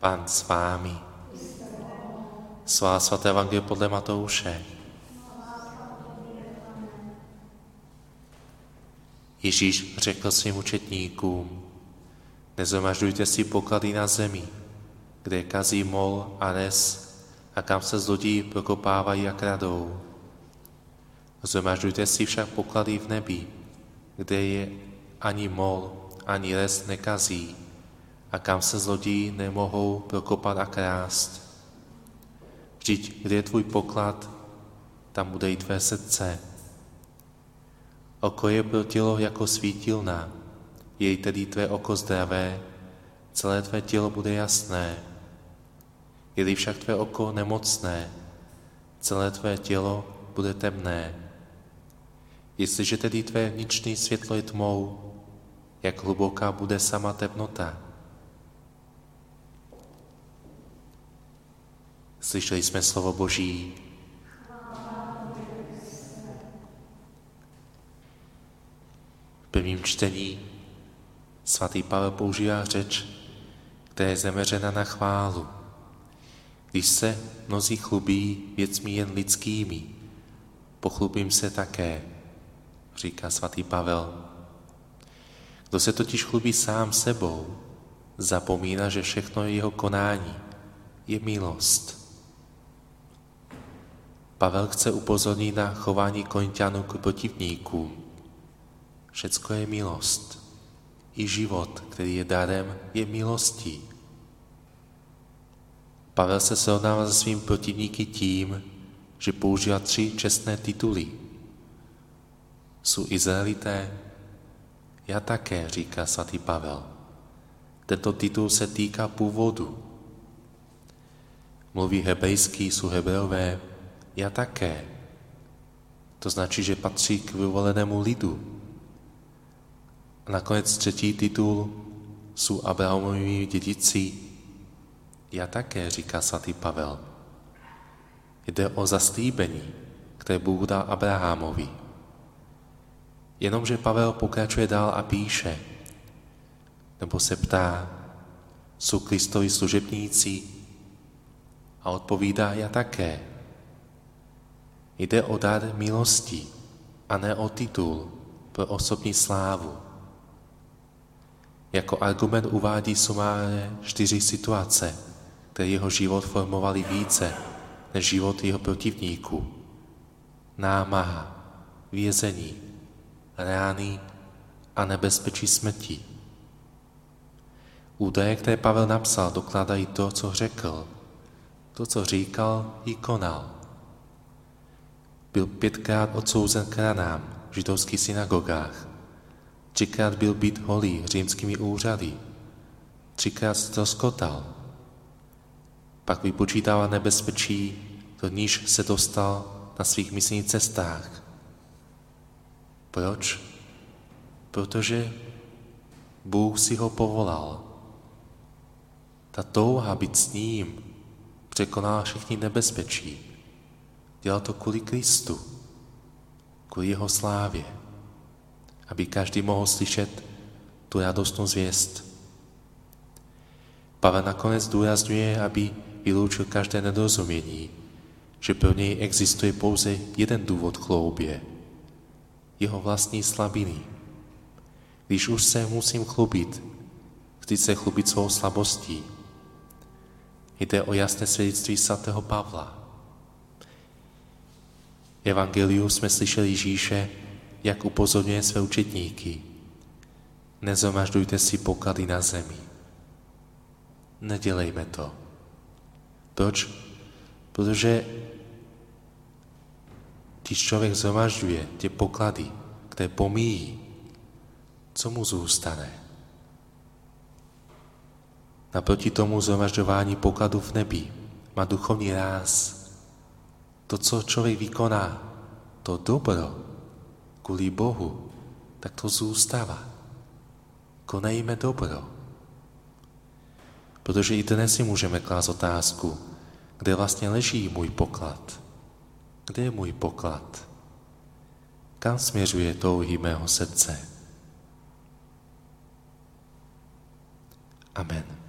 Pán s vámi. Svá svaté evangelie podle Matouše. Ježíš řekl svým učetníkům, nezamažďujte si poklady na zemi, kde kazí mol a res a kam se zlodí prokopávají a kradou. Zhromažďujte si však poklady v nebi, kde je ani mol, ani res nekazí a kam se zlodí nemohou prokopat a krást. Vždyť, kde je tvůj poklad, tam bude i tvé srdce. Oko je pro tělo jako svítilna, jej tedy tvé oko zdravé, celé tvé tělo bude jasné. Je-li však tvé oko nemocné, celé tvé tělo bude temné. Jestliže tedy tvé vnitřní světlo je tmou, jak hluboká bude sama temnota. Slyšeli jsme slovo Boží. V prvním čtení svatý Pavel používá řeč, která je zaměřena na chválu. Když se mnozí chlubí věcmi jen lidskými, pochlubím se také, říká svatý Pavel. Kdo se totiž chlubí sám sebou, zapomíná, že všechno jeho konání je milost. Pavel chce upozornit na chování Korintianů k protivníkům. Všecko je milost. I život, který je darem, je milostí. Pavel se srovnává se svým protivníky tím, že používá tři čestné tituly. Jsou Izraelité? Já také, říká svatý Pavel. Tento titul se týká původu. Mluví hebrejský, jsou hebreové, já také. To značí, že patří k vyvolenému lidu. A nakonec třetí titul jsou Abrahamovi dědici. Já také, říká svatý Pavel. Jde o zaslíbení, které Bůh dal Abrahamovi. Jenomže Pavel pokračuje dál a píše, nebo se ptá, jsou Kristovi služebníci? A odpovídá, já také. Jde o dar milosti a ne o titul pro osobní slávu. Jako argument uvádí sumárně čtyři situace, které jeho život formovaly více než život jeho protivníků. Námaha, vězení, rány a nebezpečí smrti. Údaje, které Pavel napsal, dokládají to, co řekl. To, co říkal, i konal. Byl pětkrát odsouzen k ranám v židovských synagogách. Třikrát byl být holý římskými úřady. Třikrát ztroskotal. Pak vypočítával nebezpečí, do níž se dostal na svých myslních cestách. Proč? Protože Bůh si ho povolal. Ta touha být s ním překonala všechny nebezpečí. Dělal to kvůli Kristu, kvůli jeho slávě, aby každý mohl slyšet tu radostnou zvěst. Pavel nakonec důrazňuje, aby vyloučil každé nedorozumění, že pro něj existuje pouze jeden důvod k chloubě, jeho vlastní slabiny. Když už se musím chlubit, chci se chlubit svou slabostí. Jde o jasné svědectví svatého Pavla. Evangeliu jsme slyšeli Ježíše, jak upozorňuje své učetníky. Nezomaždujte si poklady na zemi. Nedělejme to. Proč? Protože když člověk zhromažďuje ty poklady, které pomíjí, co mu zůstane? Naproti tomu zhromažďování pokladů v nebi má duchovní ráz. To, co člověk vykoná, to dobro kvůli Bohu, tak to zůstává. Konejme dobro. Protože i dnes si můžeme klást otázku, kde vlastně leží můj poklad. Kde je můj poklad? Kam směřuje touhy mého srdce? Amen.